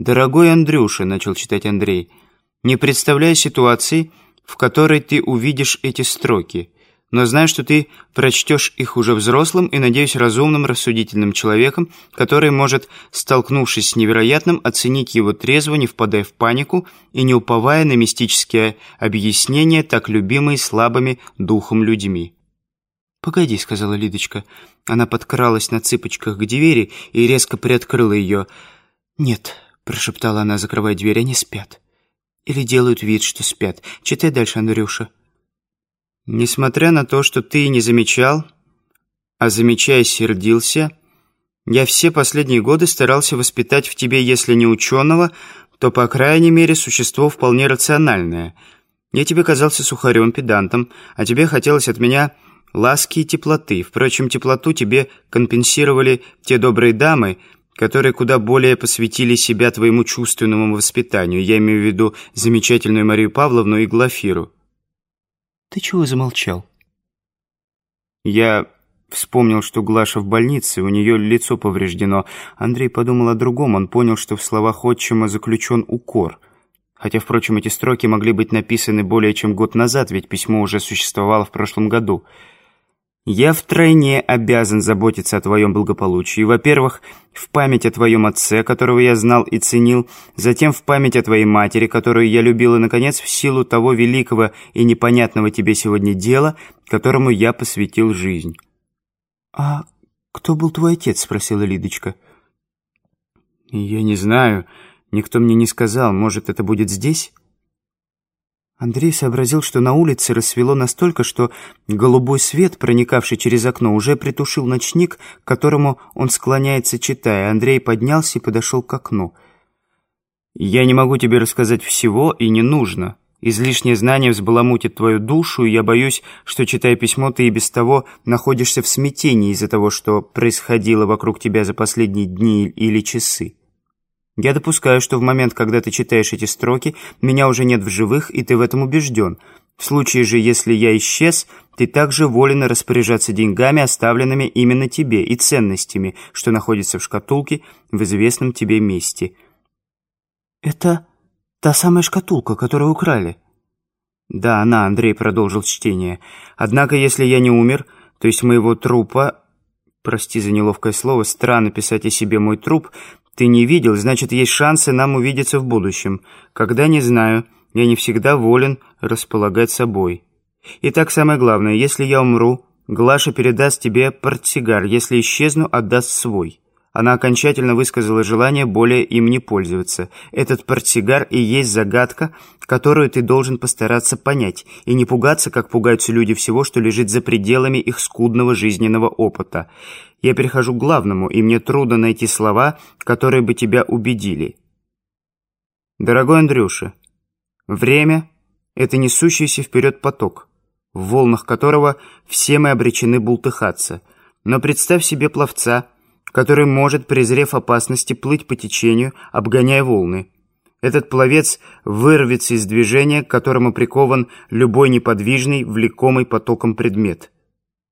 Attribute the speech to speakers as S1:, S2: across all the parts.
S1: «Дорогой Андрюша», — начал читать Андрей, — «не представляя ситуации, в которой ты увидишь эти строки, но знай, что ты прочтешь их уже взрослым и, надеюсь, разумным, рассудительным человеком, который может, столкнувшись с невероятным, оценить его трезво, не впадая в панику и не уповая на мистические объяснения, так любимые слабыми духом людьми». «Погоди», — сказала Лидочка. Она подкралась на цыпочках к двери и резко приоткрыла ее. «Нет», — прошептала она, закрывая дверь, — «они спят». «Или делают вид, что спят. Читай дальше, Андрюша». «Несмотря на то, что ты не замечал, а замечая сердился, я все последние годы старался воспитать в тебе, если не ученого, то, по крайней мере, существо вполне рациональное. Я тебе казался сухарем, педантом, а тебе хотелось от меня ласки и теплоты. Впрочем, теплоту тебе компенсировали те добрые дамы, которые куда более посвятили себя твоему чувственному воспитанию. Я имею в виду замечательную Марию Павловну и Глафиру. Ты чего замолчал? Я вспомнил, что Глаша в больнице, у нее лицо повреждено. Андрей подумал о другом, он понял, что в словах отчима заключен укор. Хотя, впрочем, эти строки могли быть написаны более чем год назад, ведь письмо уже существовало в прошлом году. Я втройне обязан заботиться о твоем благополучии. Во-первых, в память о твоем отце, которого я знал и ценил, затем в память о твоей матери, которую я любил, и, наконец, в силу того великого и непонятного тебе сегодня дела, которому я посвятил жизнь». «А кто был твой отец?» — спросила Лидочка. «Я не знаю. Никто мне не сказал. Может, это будет здесь?» Андрей сообразил, что на улице рассвело настолько, что голубой свет, проникавший через окно, уже притушил ночник, к которому он склоняется, читая. Андрей поднялся и подошел к окну. «Я не могу тебе рассказать всего, и не нужно. Излишнее знание взбаламутит твою душу, и я боюсь, что, читая письмо, ты и без того находишься в смятении из-за того, что происходило вокруг тебя за последние дни или часы. Я допускаю, что в момент, когда ты читаешь эти строки, меня уже нет в живых, и ты в этом убежден. В случае же, если я исчез, ты также волен распоряжаться деньгами, оставленными именно тебе, и ценностями, что находятся в шкатулке в известном тебе месте. Это та самая шкатулка, которую украли? Да, она, Андрей продолжил чтение. Однако, если я не умер, то есть моего трупа... Прости за неловкое слово, странно писать о себе мой труп, ты не видел, значит, есть шансы нам увидеться в будущем. Когда не знаю, я не всегда волен располагать собой. Итак, самое главное, если я умру, Глаша передаст тебе портсигар, если исчезну, отдаст свой. Она окончательно высказала желание более им не пользоваться. Этот портсигар и есть загадка, которую ты должен постараться понять, и не пугаться, как пугаются люди всего, что лежит за пределами их скудного жизненного опыта. Я перехожу к главному, и мне трудно найти слова, которые бы тебя убедили. Дорогой Андрюша, время — это несущийся вперед поток, в волнах которого все мы обречены бултыхаться. Но представь себе пловца — который может, презрев опасности, плыть по течению, обгоняя волны. Этот пловец вырвется из движения, к которому прикован любой неподвижный, влекомый потоком предмет.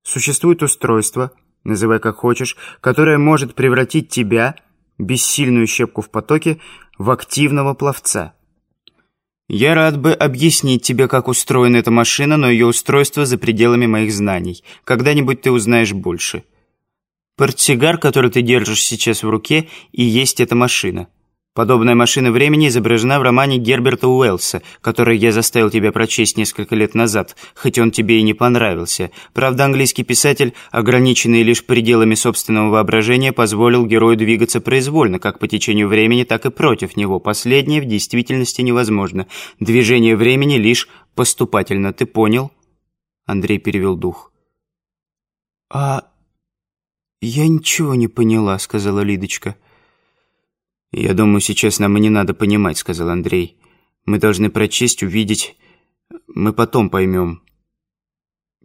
S1: Существует устройство, называй как хочешь, которое может превратить тебя, бессильную щепку в потоке, в активного пловца. Я рад бы объяснить тебе, как устроена эта машина, но ее устройство за пределами моих знаний. Когда-нибудь ты узнаешь больше. Портсигар, который ты держишь сейчас в руке, и есть эта машина. Подобная машина времени изображена в романе Герберта Уэллса, который я заставил тебя прочесть несколько лет назад, хоть он тебе и не понравился. Правда, английский писатель, ограниченный лишь пределами собственного воображения, позволил герою двигаться произвольно, как по течению времени, так и против него. Последнее в действительности невозможно. Движение времени лишь поступательно. Ты понял? Андрей перевел дух. «А «Я ничего не поняла», — сказала Лидочка. «Я думаю, сейчас нам и не надо понимать», — сказал Андрей. «Мы должны прочесть, увидеть. Мы потом поймем».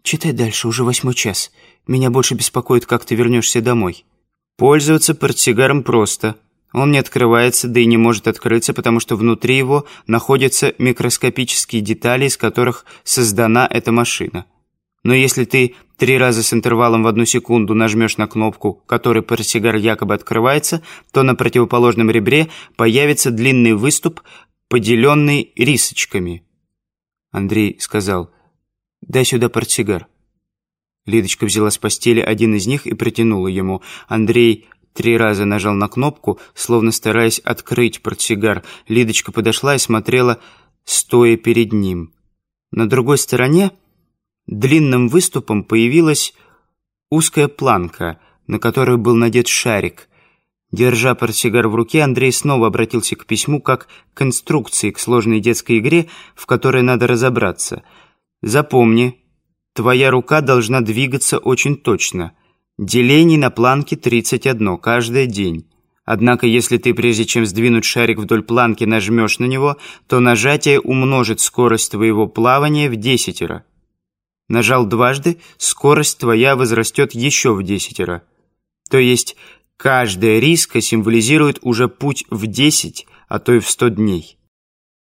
S1: «Читай дальше, уже восьмой час. Меня больше беспокоит, как ты вернешься домой». «Пользоваться портсигаром просто. Он не открывается, да и не может открыться, потому что внутри его находятся микроскопические детали, из которых создана эта машина. Но если ты три раза с интервалом в одну секунду нажмешь на кнопку, которой портсигар якобы открывается, то на противоположном ребре появится длинный выступ, поделенный рисочками. Андрей сказал, «Дай сюда портсигар». Лидочка взяла с постели один из них и протянула ему. Андрей три раза нажал на кнопку, словно стараясь открыть портсигар. Лидочка подошла и смотрела, стоя перед ним. На другой стороне длинным выступом появилась узкая планка, на которой был надет шарик. Держа портсигар в руке, Андрей снова обратился к письму как к инструкции к сложной детской игре, в которой надо разобраться. «Запомни, твоя рука должна двигаться очень точно. Делений на планке 31, каждый день». Однако, если ты, прежде чем сдвинуть шарик вдоль планки, нажмешь на него, то нажатие умножит скорость твоего плавания в десятеро. Нажал дважды, скорость твоя возрастет еще в десятеро. То есть каждая риска символизирует уже путь в десять, а то и в сто дней.